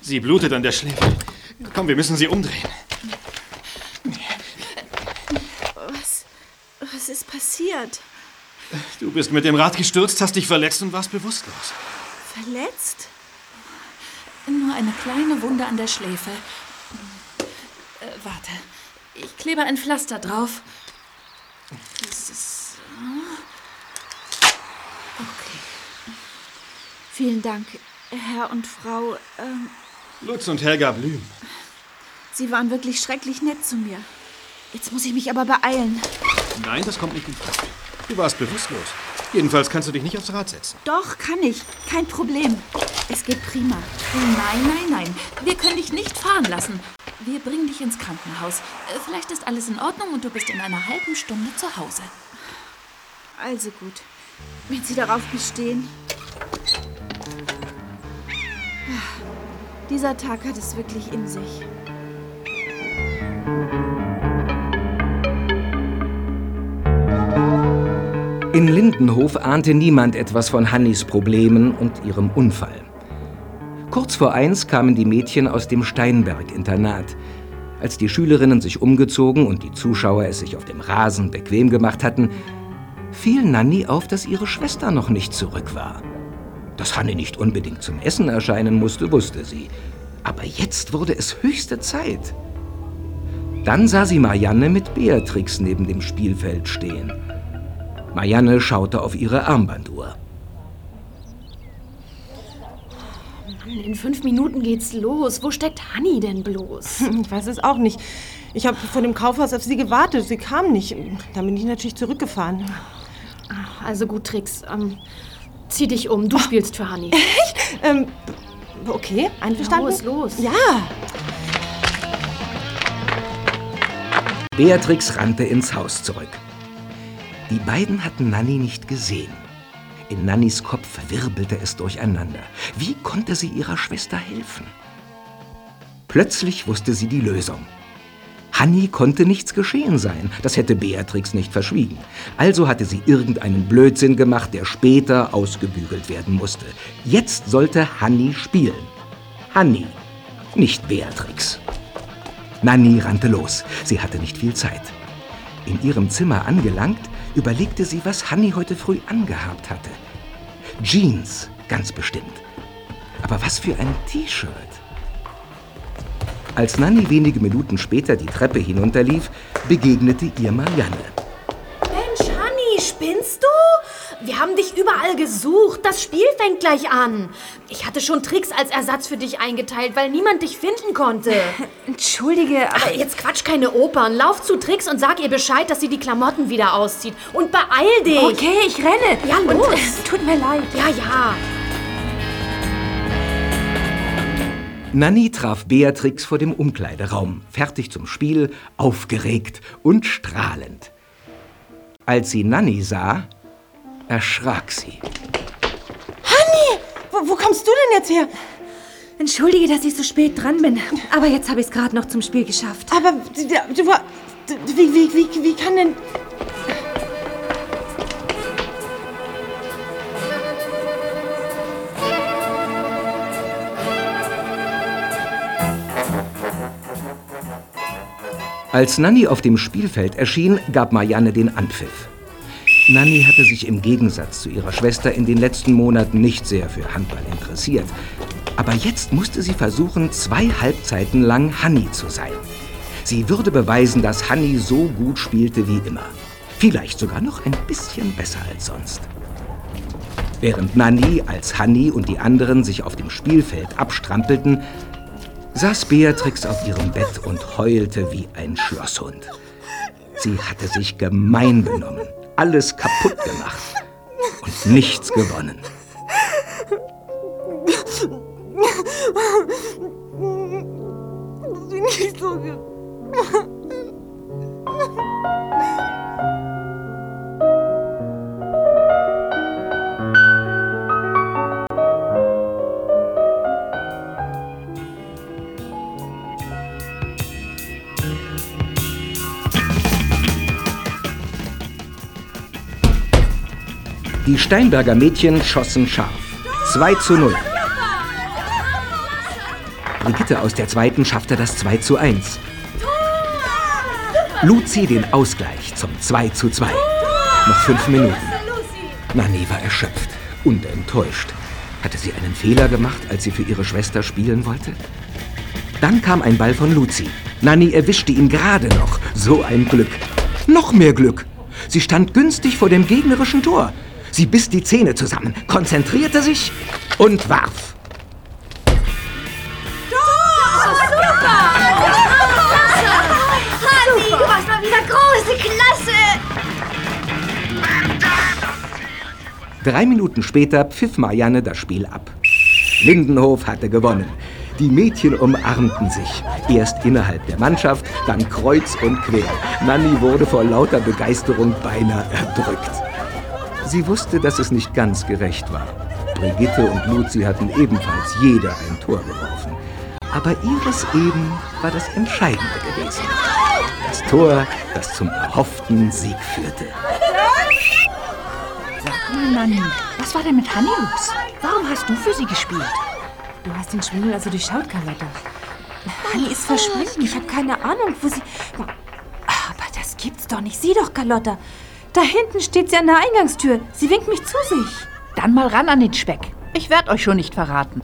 Speaker 14: Sie blutet an der Schläfe. Komm, wir müssen sie umdrehen.
Speaker 3: Was, was ist passiert?
Speaker 14: Du bist mit dem Rad gestürzt, hast dich verletzt und warst bewusstlos.
Speaker 3: Verletzt?
Speaker 15: Nur eine kleine Wunde an der Schläfe. Äh, warte, ich klebe ein Pflaster drauf. Das ist. Okay.
Speaker 3: Vielen Dank, Herr und Frau. Ähm,
Speaker 14: Lutz und Helga Blüm.
Speaker 3: Sie waren wirklich schrecklich nett zu mir. Jetzt muss ich mich aber beeilen.
Speaker 14: Nein, das kommt nicht in Frage. Du warst bewusstlos. Jedenfalls kannst du dich nicht aufs Rad setzen.
Speaker 3: Doch, kann ich. Kein Problem. Geht prima.
Speaker 15: Nein, nein, nein. Wir können dich nicht fahren lassen. Wir bringen dich ins Krankenhaus. Äh, Vielleicht ist alles in Ordnung und du bist in einer halben Stunde zu Hause.
Speaker 3: Also gut. Wenn Sie darauf bestehen. Dieser Tag hat es wirklich in sich.
Speaker 1: In Lindenhof ahnte niemand etwas von Hannis Problemen und ihrem Unfall. Kurz vor eins kamen die Mädchen aus dem Steinberg-Internat. Als die Schülerinnen sich umgezogen und die Zuschauer es sich auf dem Rasen bequem gemacht hatten, fiel Nanni auf, dass ihre Schwester noch nicht zurück war. Dass Hanni nicht unbedingt zum Essen erscheinen musste, wusste sie. Aber jetzt wurde es höchste Zeit. Dann sah sie Marianne mit Beatrix neben dem Spielfeld stehen. Marianne schaute auf ihre Armbanduhr.
Speaker 11: In fünf Minuten geht's los. Wo steckt Hanni denn bloß?
Speaker 5: Ich weiß es auch nicht. Ich habe vor dem Kaufhaus auf sie gewartet. Sie kam nicht. Dann bin ich natürlich zurückgefahren.
Speaker 11: Also gut, Trix. Ähm, zieh dich um. Du spielst für Hanni.
Speaker 5: Echt? Ähm, okay, einverstanden?
Speaker 11: Los, los.
Speaker 5: Ja.
Speaker 1: Beatrix rannte ins Haus zurück. Die beiden hatten Nanni nicht gesehen. In Nannis Kopf wirbelte es durcheinander. Wie konnte sie ihrer Schwester helfen? Plötzlich wusste sie die Lösung. Hanni konnte nichts geschehen sein. Das hätte Beatrix nicht verschwiegen. Also hatte sie irgendeinen Blödsinn gemacht, der später ausgebügelt werden musste. Jetzt sollte Hanni spielen. Hanni, nicht Beatrix. Nanni rannte los. Sie hatte nicht viel Zeit. In ihrem Zimmer angelangt, überlegte sie, was Hanni heute früh angehabt hatte. Jeans, ganz bestimmt. Aber was für ein T-Shirt. Als Nanni wenige Minuten später die Treppe hinunterlief, begegnete ihr Marianne.
Speaker 11: Hanni, spinnst du? Wir haben dich überall gesucht. Das Spiel fängt gleich an. Ich hatte schon Tricks als Ersatz für dich eingeteilt, weil niemand dich finden konnte.
Speaker 4: Entschuldige,
Speaker 11: aber... jetzt quatsch keine Opern. Lauf zu Tricks und sag ihr Bescheid, dass sie die Klamotten wieder auszieht. Und beeil dich.
Speaker 4: Okay, ich renne.
Speaker 11: Ja,
Speaker 4: Und,
Speaker 11: los.
Speaker 4: äh, tut mir leid.
Speaker 11: Ja, ja.
Speaker 1: Nanni traf Beatrix vor dem Umkleideraum, fertig zum Spiel, aufgeregt und strahlend. Als sie Nanni sah, erschrak sie.
Speaker 5: Hanni! Wo, wo kommst du denn jetzt her?
Speaker 4: Entschuldige, dass ich so spät dran bin. Aber jetzt habe ich es gerade noch zum Spiel geschafft.
Speaker 5: Aber du, du, wie, wie, wie, wie kann denn...
Speaker 1: Als Nanni auf dem Spielfeld erschien, gab Marianne den Anpfiff. Nanni hatte sich im Gegensatz zu ihrer Schwester in den letzten Monaten nicht sehr für Handball interessiert. Aber jetzt musste sie versuchen, zwei Halbzeiten lang Hanni zu sein. Sie würde beweisen, dass Hanni so gut spielte wie immer. Vielleicht sogar noch ein bisschen besser als sonst. Während Nanny als Hanni und die anderen sich auf dem Spielfeld abstrampelten, saß Beatrix auf ihrem Bett und heulte wie ein Schlosshund. Sie hatte sich gemein benommen, alles kaputt gemacht und nichts gewonnen.
Speaker 9: nicht so
Speaker 1: Die Steinberger Mädchen schossen scharf. 2 zu 0. Brigitte aus der zweiten schaffte das 2 zu 1. Luzi den Ausgleich zum 2 zu 2. Noch fünf Minuten. Nanni war erschöpft und enttäuscht. Hatte sie einen Fehler gemacht, als sie für ihre Schwester spielen wollte? Dann kam ein Ball von Luzi. Nanni erwischte ihn gerade noch. So ein Glück. Noch mehr Glück. Sie stand günstig vor dem gegnerischen Tor. Sie biss die Zähne zusammen, konzentrierte sich und warf.
Speaker 6: Hanni, du warst mal wieder große Klasse.
Speaker 1: Drei Minuten später pfiff Marianne das Spiel ab. Lindenhof hatte gewonnen. Die Mädchen umarmten sich. Erst innerhalb der Mannschaft, dann kreuz und quer. Nanni wurde vor lauter Begeisterung beinahe erdrückt. Sie wusste, dass es nicht ganz gerecht war. Brigitte und Luzi hatten ebenfalls jeder ein Tor geworfen. Aber ihres eben war das Entscheidende gewesen. Das Tor, das zum erhofften Sieg führte.
Speaker 8: Sag mal, Nanni, was war denn mit Hanni los? Warum hast du für sie gespielt?
Speaker 4: Du hast den Schwindel also durchschaut, Carlotta. Hanni ist verschwunden. Ich habe keine Ahnung, wo sie... Aber das gibt's doch nicht. Sieh doch, Carlotta. Da hinten steht sie an der Eingangstür. Sie winkt mich zu sich.
Speaker 8: Dann mal ran an den Speck. Ich werde euch schon nicht verraten.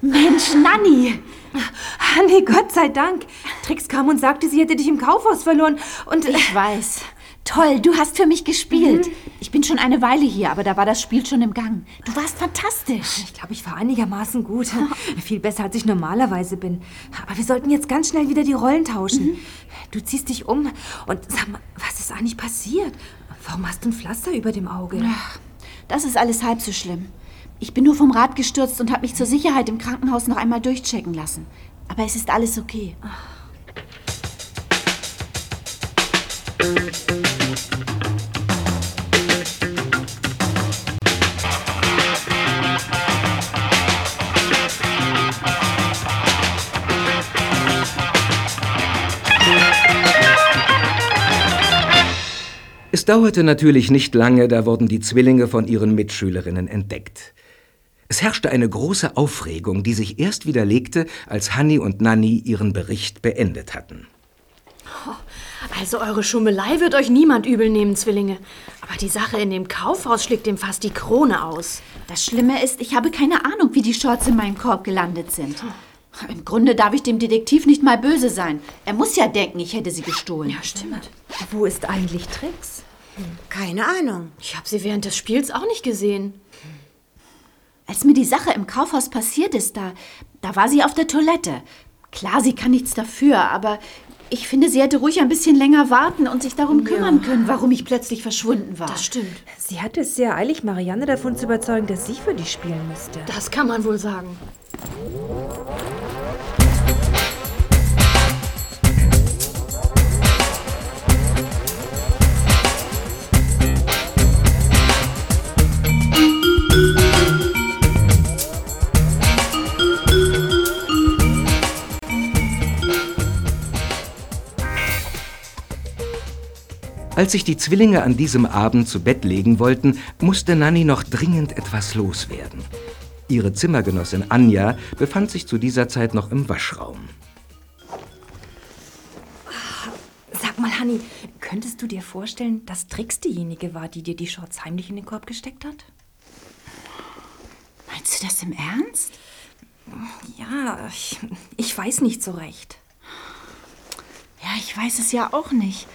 Speaker 4: Mensch, Nanni! Hanni, Gott sei Dank. Trix kam und sagte, sie hätte dich im Kaufhaus verloren. Und
Speaker 3: Ich weiß. Toll, du hast für mich gespielt. Ich bin schon eine Weile hier, aber da war das Spiel schon im Gang. Du warst fantastisch.
Speaker 4: Ich glaube, ich war einigermaßen gut. Viel besser, als ich normalerweise bin. Aber wir sollten jetzt ganz schnell wieder die Rollen tauschen. Du ziehst dich um und sag mal, was ist eigentlich passiert? Warum hast du ein Pflaster über dem Auge?
Speaker 3: Ach, das ist alles halb so schlimm. Ich bin nur vom Rad gestürzt und habe mich zur Sicherheit im Krankenhaus noch einmal durchchecken lassen. Aber es ist alles okay.
Speaker 1: Es dauerte natürlich nicht lange, da wurden die Zwillinge von ihren Mitschülerinnen entdeckt. Es herrschte eine große Aufregung, die sich erst widerlegte, als Hanni und Nanni ihren Bericht beendet hatten.
Speaker 11: Also eure Schummelei wird euch niemand übel nehmen, Zwillinge. Aber die Sache in dem Kaufhaus schlägt dem fast die Krone aus.
Speaker 3: Das Schlimme ist, ich habe keine Ahnung, wie die Shorts in meinem Korb gelandet sind. Im Grunde darf ich dem Detektiv nicht mal böse sein. Er muss ja denken, ich hätte sie gestohlen. Ja,
Speaker 11: stimmt.
Speaker 4: Wo ist eigentlich Trix?
Speaker 2: Keine Ahnung.
Speaker 11: Ich habe sie während des Spiels auch nicht gesehen.
Speaker 3: Als mir die Sache im Kaufhaus passiert ist, da, da war sie auf der Toilette. Klar, sie kann nichts dafür, aber ich finde, sie hätte ruhig ein bisschen länger warten und sich darum kümmern können, warum ich plötzlich verschwunden war.
Speaker 11: Das stimmt.
Speaker 4: Sie hatte es sehr eilig, Marianne davon zu überzeugen, dass sie für die spielen müsste.
Speaker 11: Das kann man wohl sagen.
Speaker 1: Als sich die Zwillinge an diesem Abend zu Bett legen wollten, musste Nanni noch dringend etwas loswerden. Ihre Zimmergenossin Anja befand sich zu dieser Zeit noch im Waschraum.
Speaker 4: Sag mal, Hanni, könntest du dir vorstellen, dass Trix diejenige war, die dir die Shorts heimlich in den Korb gesteckt hat?
Speaker 3: Meinst du das im Ernst?
Speaker 4: Ja, ich, ich weiß nicht so recht.
Speaker 3: Ja, ich weiß es ja auch nicht.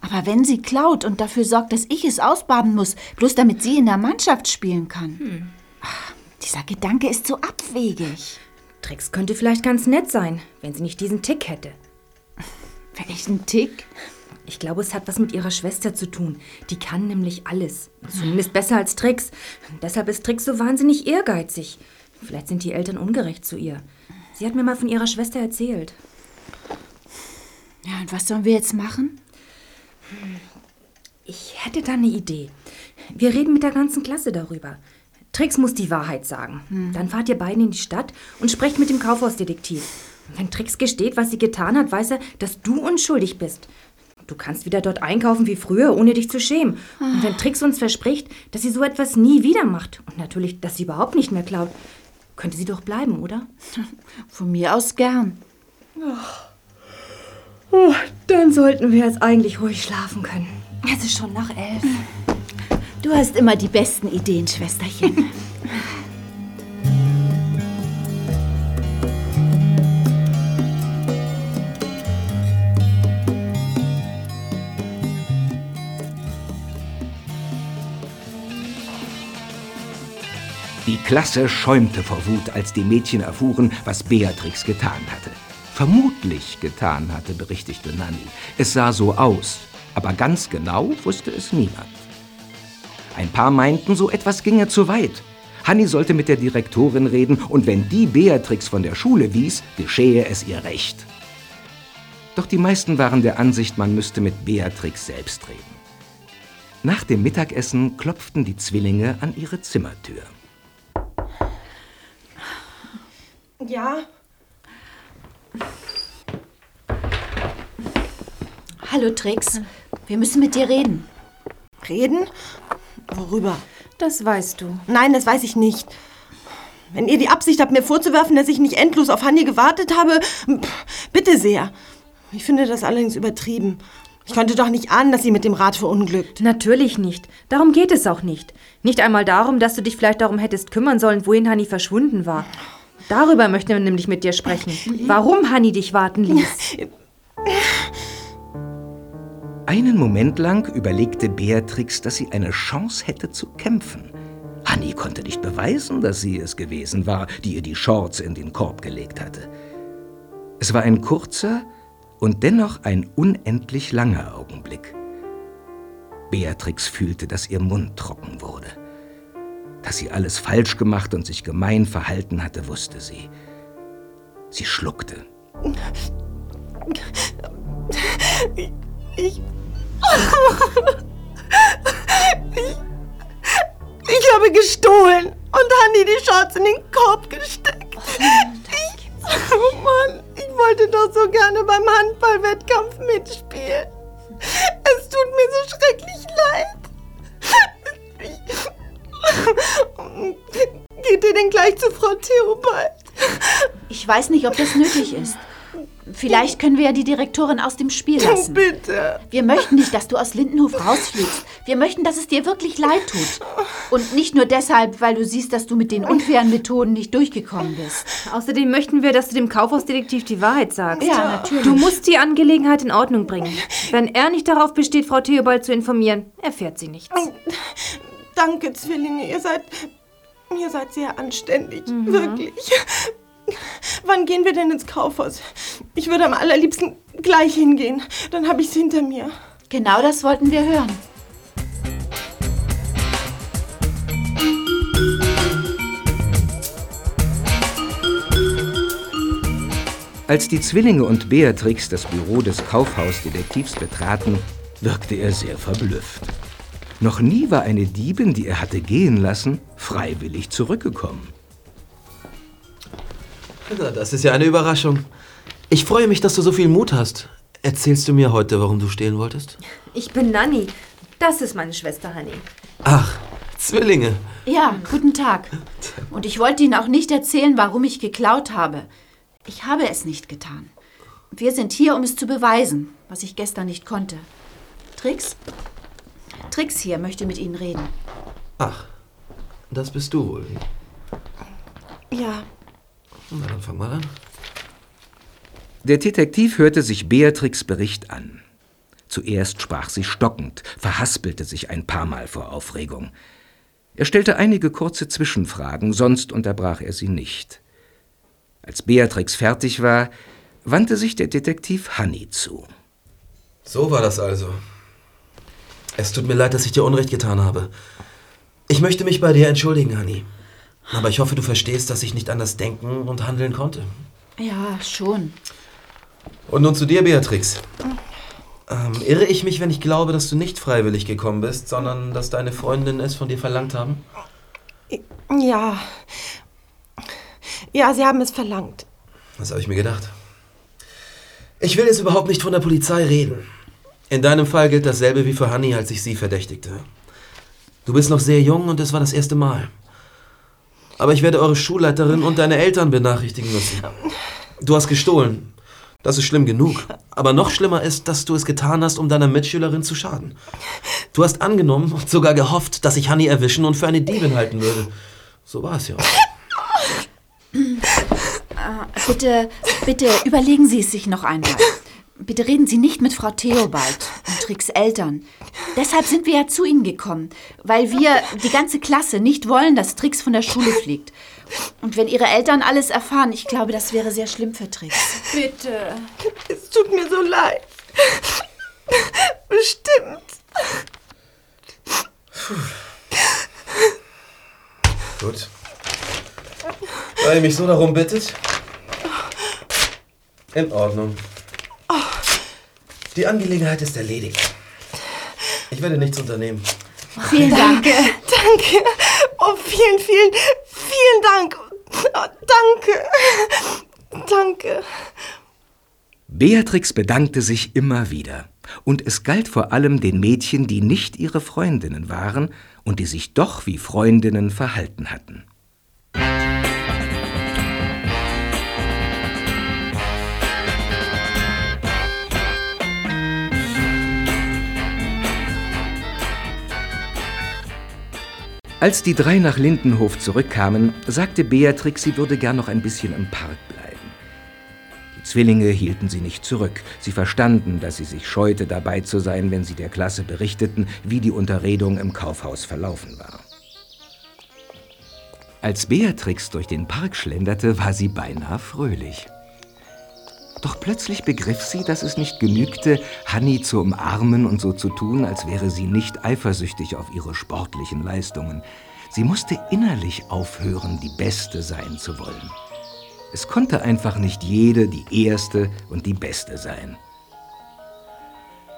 Speaker 3: Aber wenn sie klaut und dafür sorgt, dass ich es ausbaden muss, bloß damit sie in der Mannschaft spielen kann.
Speaker 4: Hm.
Speaker 3: Ach, dieser Gedanke ist so abwegig.
Speaker 4: Trix könnte vielleicht ganz nett sein, wenn sie nicht diesen Tick hätte.
Speaker 3: Welchen Tick?
Speaker 4: Ich glaube, es hat was mit ihrer Schwester zu tun. Die kann nämlich alles. Zumindest besser als Trix. Deshalb ist Trix so wahnsinnig ehrgeizig. Vielleicht sind die Eltern ungerecht zu ihr. Sie hat mir mal von ihrer Schwester erzählt.
Speaker 3: Ja, und was sollen wir jetzt machen?
Speaker 4: Ich hätte da eine Idee. Wir reden mit der ganzen Klasse darüber. Trix muss die Wahrheit sagen. Dann fahrt ihr beiden in die Stadt und sprecht mit dem Kaufhausdetektiv. Wenn Trix gesteht, was sie getan hat, weiß er, dass du unschuldig bist. Du kannst wieder dort einkaufen wie früher, ohne dich zu schämen. Und wenn Trix uns verspricht, dass sie so etwas nie wieder macht und natürlich, dass sie überhaupt nicht mehr klaut, könnte sie doch bleiben, oder?
Speaker 3: Von mir aus gern.
Speaker 4: Oh, dann sollten wir jetzt eigentlich ruhig schlafen können.
Speaker 3: Es ist schon nach elf. Du hast immer die besten Ideen, Schwesterchen.
Speaker 1: Die Klasse schäumte vor Wut, als die Mädchen erfuhren, was Beatrix getan hatte. Vermutlich getan hatte, berichtigte Nanny. Es sah so aus, aber ganz genau wusste es niemand. Ein paar meinten, so etwas ginge zu weit. Hanni sollte mit der Direktorin reden und wenn die Beatrix von der Schule wies, geschehe es ihr recht. Doch die meisten waren der Ansicht, man müsste mit Beatrix selbst reden. Nach dem Mittagessen klopften die Zwillinge an ihre Zimmertür.
Speaker 5: Ja?
Speaker 3: Hallo, Trix. Wir müssen mit dir reden.
Speaker 5: Reden? Worüber?
Speaker 4: Das weißt du.
Speaker 5: Nein, das weiß ich nicht. Wenn ihr die Absicht habt, mir vorzuwerfen, dass ich nicht endlos auf Hanni gewartet habe, bitte sehr. Ich finde das allerdings übertrieben. Ich konnte doch nicht ahnen, dass sie mit dem Rad verunglückt.
Speaker 4: Natürlich nicht. Darum geht es auch nicht. Nicht einmal darum, dass du dich vielleicht darum hättest kümmern sollen, wohin Hanni verschwunden war. Darüber möchten wir nämlich mit dir sprechen. Warum Hanni dich warten ließ.
Speaker 1: Einen Moment lang überlegte Beatrix, dass sie eine Chance hätte zu kämpfen. Hanni konnte nicht beweisen, dass sie es gewesen war, die ihr die Shorts in den Korb gelegt hatte. Es war ein kurzer und dennoch ein unendlich langer Augenblick. Beatrix fühlte, dass ihr Mund trocken wurde. Dass sie alles falsch gemacht und sich gemein verhalten hatte, wusste sie. Sie schluckte.
Speaker 5: Ich. Ich. Ich, ich habe gestohlen und Hanni die Shorts in den Korb gesteckt. Ich, oh Mann, ich wollte doch so gerne beim Handballwettkampf mitspielen. Es tut mir so schrecklich leid. Ich, geht ihr denn gleich zu Frau Theobald?
Speaker 3: Ich weiß nicht, ob das nötig ist. Vielleicht können wir ja die Direktorin aus dem Spiel lassen.
Speaker 5: Bitte.
Speaker 3: Wir möchten nicht, dass du aus Lindenhof rausfliegst. Wir möchten, dass es dir wirklich leid tut. Und nicht nur deshalb, weil du siehst, dass du mit den unfairen Methoden nicht durchgekommen bist.
Speaker 4: Außerdem möchten wir, dass du dem Kaufhausdetektiv die Wahrheit sagst.
Speaker 3: Ja, natürlich.
Speaker 4: Du musst die Angelegenheit in Ordnung bringen. Wenn er nicht darauf besteht, Frau Theobald zu informieren, erfährt sie nichts.
Speaker 5: Danke, Zwillinge. Ihr seid. Ihr seid sehr anständig. Wirklich. Wann gehen wir denn ins Kaufhaus? Ich würde am allerliebsten gleich hingehen. Dann habe ich es hinter mir.
Speaker 3: Genau das wollten wir hören.
Speaker 1: Als die Zwillinge und Beatrix das Büro des Kaufhausdetektivs betraten, wirkte er sehr verblüfft. Noch nie war eine Diebin, die er hatte gehen lassen, freiwillig zurückgekommen.
Speaker 13: Na, das ist ja eine Überraschung. Ich freue mich, dass du so viel Mut hast. Erzählst du mir heute, warum du stehlen wolltest?
Speaker 4: Ich bin Nanni. Das ist meine Schwester Hanni.
Speaker 13: Ach, Zwillinge.
Speaker 3: Ja, guten Tag. Und ich wollte Ihnen auch nicht erzählen, warum ich geklaut habe. Ich habe es nicht getan. Wir sind hier, um es zu beweisen, was ich gestern nicht konnte. Trix? Trix hier möchte mit Ihnen reden.
Speaker 13: Ach, das bist du wohl.
Speaker 5: Ja.
Speaker 13: Na, dann fang mal an.
Speaker 1: Der Detektiv hörte sich Beatrix Bericht an. Zuerst sprach sie stockend, verhaspelte sich ein paar Mal vor Aufregung. Er stellte einige kurze Zwischenfragen, sonst unterbrach er sie nicht. Als Beatrix fertig war, wandte sich der Detektiv Hanni zu.
Speaker 13: So war das also. Es tut mir leid, dass ich dir Unrecht getan habe. Ich möchte mich bei dir entschuldigen, Hanni. Aber ich hoffe, du verstehst, dass ich nicht anders denken und handeln konnte.
Speaker 3: Ja, schon.
Speaker 13: Und nun zu dir, Beatrix. Ähm, irre ich mich, wenn ich glaube, dass du nicht freiwillig gekommen bist, sondern dass deine Freundinnen es von dir verlangt haben?
Speaker 5: Ja. Ja, sie haben es verlangt.
Speaker 13: Das habe ich mir gedacht. Ich will jetzt überhaupt nicht von der Polizei reden. In deinem Fall gilt dasselbe wie für Hanni, als ich sie verdächtigte. Du bist noch sehr jung und es war das erste Mal. Aber ich werde eure Schulleiterin und deine Eltern benachrichtigen müssen. Du hast gestohlen. Das ist schlimm genug. Aber noch schlimmer ist, dass du es getan hast, um deiner Mitschülerin zu schaden. Du hast angenommen und sogar gehofft, dass ich Hanni erwischen und für eine Diebin halten würde. So war es ja.
Speaker 3: Äh, bitte, bitte überlegen Sie es sich noch einmal. Bitte reden Sie nicht mit Frau Theobald und Tricks Eltern. Deshalb sind wir ja zu Ihnen gekommen, weil wir, die ganze Klasse, nicht wollen, dass Trix von der Schule fliegt. Und wenn Ihre Eltern alles erfahren, ich glaube, das wäre sehr schlimm für Trix.
Speaker 5: Bitte. Es tut mir so leid. Bestimmt.
Speaker 13: Gut. Da ihr mich so darum bittet. In Ordnung. Die Angelegenheit ist erledigt. Ich werde nichts unternehmen.
Speaker 5: Vielen Dank. Danke. Oh, vielen, vielen, vielen Dank. Oh, danke. Danke.
Speaker 1: Beatrix bedankte sich immer wieder. Und es galt vor allem den Mädchen, die nicht ihre Freundinnen waren und die sich doch wie Freundinnen verhalten hatten. Als die drei nach Lindenhof zurückkamen, sagte Beatrix, sie würde gern noch ein bisschen im Park bleiben. Die Zwillinge hielten sie nicht zurück. Sie verstanden, dass sie sich scheute, dabei zu sein, wenn sie der Klasse berichteten, wie die Unterredung im Kaufhaus verlaufen war. Als Beatrix durch den Park schlenderte, war sie beinahe fröhlich. Doch plötzlich begriff sie, dass es nicht genügte, Hanni zu umarmen und so zu tun, als wäre sie nicht eifersüchtig auf ihre sportlichen Leistungen. Sie musste innerlich aufhören, die Beste sein zu wollen. Es konnte einfach nicht jede die Erste und die Beste sein.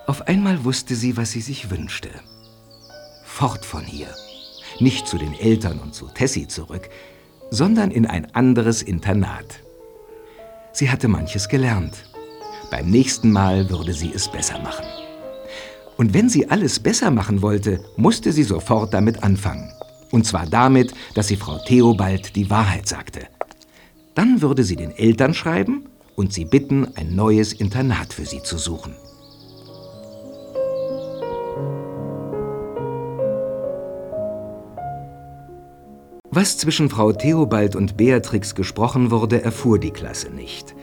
Speaker 1: Auf einmal wusste sie, was sie sich wünschte. Fort von hier. Nicht zu den Eltern und zu Tessie zurück, sondern in ein anderes Internat. Sie hatte manches gelernt. Beim nächsten Mal würde sie es besser machen. Und wenn sie alles besser machen wollte, musste sie sofort damit anfangen. Und zwar damit, dass sie Frau Theobald die Wahrheit sagte. Dann würde sie den Eltern schreiben und sie bitten, ein neues Internat für sie zu suchen. Was zwischen Frau Theobald und Beatrix gesprochen wurde, erfuhr die Klasse nicht.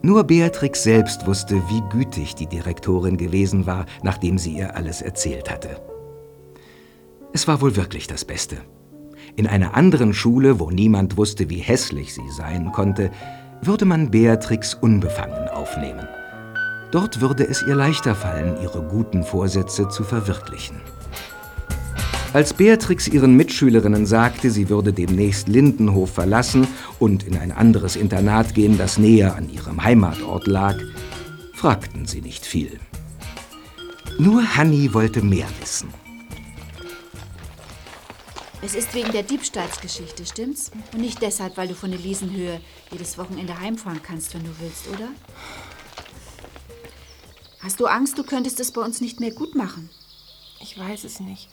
Speaker 1: Nur Beatrix selbst wusste, wie gütig die Direktorin gewesen war, nachdem sie ihr alles erzählt hatte. Es war wohl wirklich das Beste. In einer anderen Schule, wo niemand wusste, wie hässlich sie sein konnte, würde man Beatrix unbefangen aufnehmen. Dort würde es ihr leichter fallen, ihre guten Vorsätze zu verwirklichen. Als Beatrix ihren Mitschülerinnen sagte, sie würde demnächst Lindenhof verlassen und in ein anderes Internat gehen, das näher an ihrem Heimatort lag, fragten sie nicht viel. Nur Hanni wollte mehr wissen.
Speaker 3: Es ist wegen der Diebstahlsgeschichte, stimmt's? Und nicht deshalb, weil du von Elisenhöhe jedes Wochenende heimfahren kannst, wenn du willst, oder? Hast du Angst, du könntest es bei uns nicht mehr gut machen?
Speaker 5: Ich weiß es nicht.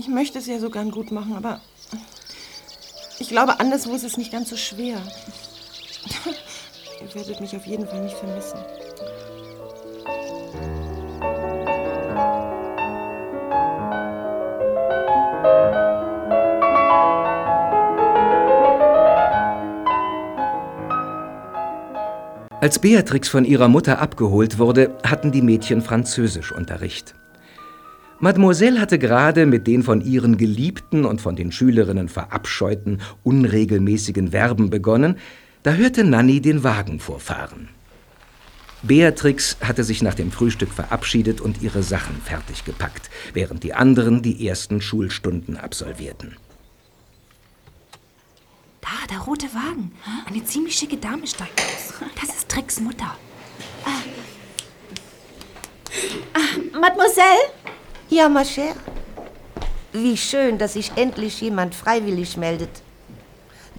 Speaker 5: Ich möchte es ja so gern gut machen, aber ich glaube, anderswo ist es nicht ganz so schwer. Ihr werdet mich auf jeden Fall nicht vermissen.
Speaker 1: Als Beatrix von ihrer Mutter abgeholt wurde, hatten die Mädchen Französischunterricht. Mademoiselle hatte gerade mit den von ihren geliebten und von den Schülerinnen verabscheuten unregelmäßigen Verben begonnen, da hörte Nanny den Wagen vorfahren. Beatrix hatte sich nach dem Frühstück verabschiedet und ihre Sachen fertig gepackt, während die anderen die ersten Schulstunden absolvierten.
Speaker 3: Da, der rote Wagen. Eine ziemlich schicke Dame steigt aus. Das ist Tricks Mutter.
Speaker 10: Ah, Mademoiselle? Ja, ma chère. Wie schön, dass sich endlich jemand freiwillig meldet.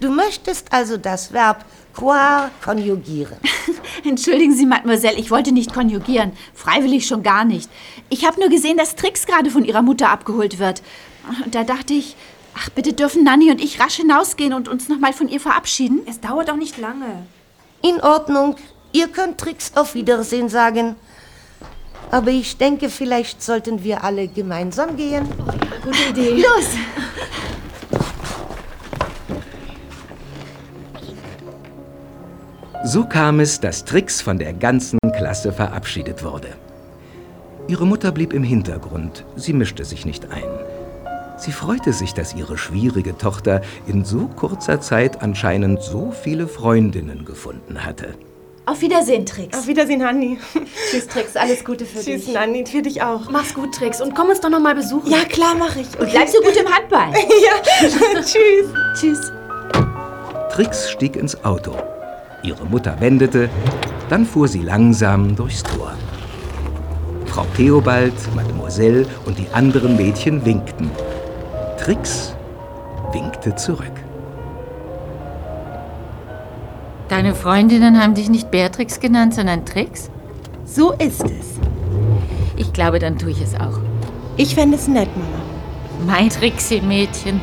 Speaker 10: Du möchtest also das Verb croire konjugieren.
Speaker 3: Entschuldigen Sie, Mademoiselle, ich wollte nicht konjugieren. Freiwillig schon gar nicht. Ich habe nur gesehen, dass Trix gerade von ihrer Mutter abgeholt wird. Und da dachte ich, ach, bitte dürfen Nanny und ich rasch hinausgehen und uns nochmal von ihr verabschieden.
Speaker 4: Es dauert auch nicht lange.
Speaker 10: In Ordnung. Ihr könnt Trix auf Wiedersehen sagen. Aber ich denke, vielleicht sollten wir alle gemeinsam gehen. Oh ja,
Speaker 3: gute Idee. Los!
Speaker 1: So kam es, dass Trix von der ganzen Klasse verabschiedet wurde. Ihre Mutter blieb im Hintergrund, sie mischte sich nicht ein. Sie freute sich, dass ihre schwierige Tochter in so kurzer Zeit anscheinend so viele Freundinnen gefunden hatte.
Speaker 3: Auf Wiedersehen, Trix.
Speaker 5: Auf Wiedersehen, Nanni.
Speaker 3: Tschüss, Trix. Alles Gute für
Speaker 5: Tschüss,
Speaker 3: dich.
Speaker 5: Tschüss, Nanni. Für dich auch.
Speaker 4: Mach's gut, Trix. Und komm uns doch noch mal besuchen.
Speaker 5: Ja, klar, mach ich.
Speaker 3: Und bleib so gut im Handball.
Speaker 5: ja, tschüss.
Speaker 3: Tschüss.
Speaker 1: Trix stieg ins Auto. Ihre Mutter wendete, dann fuhr sie langsam durchs Tor. Frau Theobald, Mademoiselle und die anderen Mädchen winkten. Trix winkte zurück.
Speaker 7: Deine Freundinnen haben dich nicht Beatrix genannt, sondern Trix?
Speaker 5: So ist es.
Speaker 7: Ich glaube, dann tue ich es auch.
Speaker 5: Ich fände es nett, Mama.
Speaker 7: Mein Trixie-Mädchen.